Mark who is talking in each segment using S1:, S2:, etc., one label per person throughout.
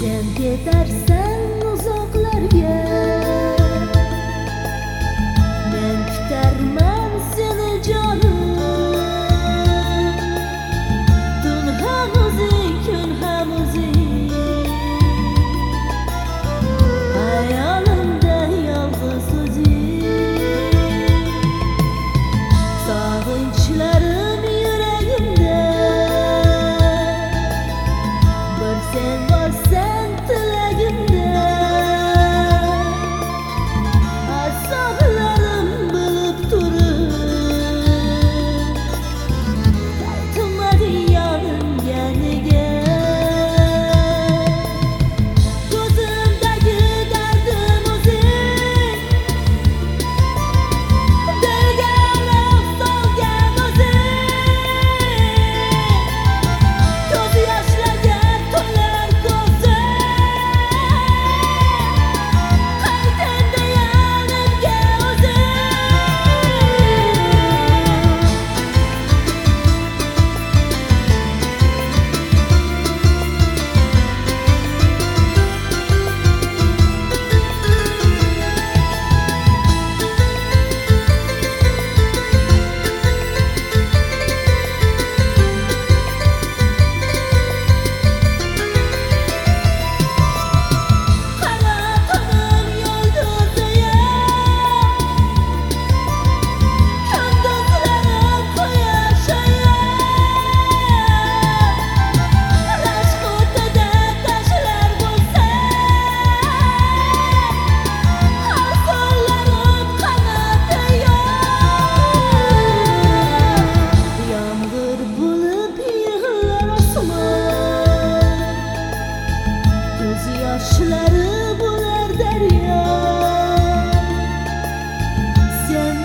S1: Sevgi dersen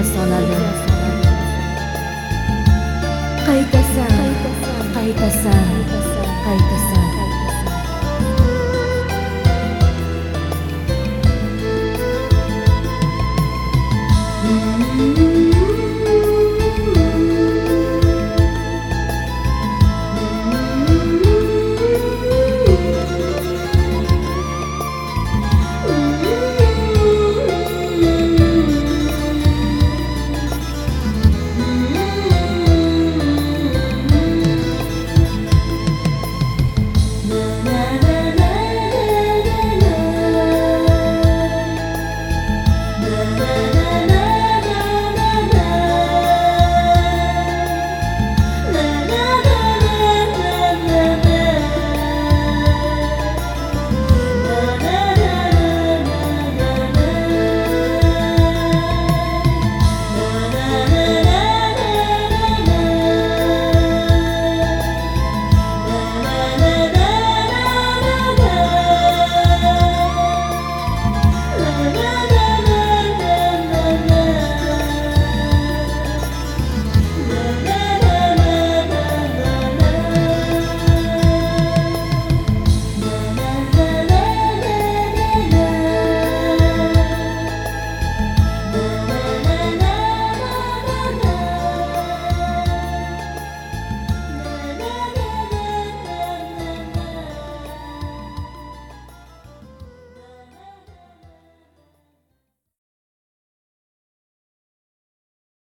S1: らそ
S2: カイ
S1: タさん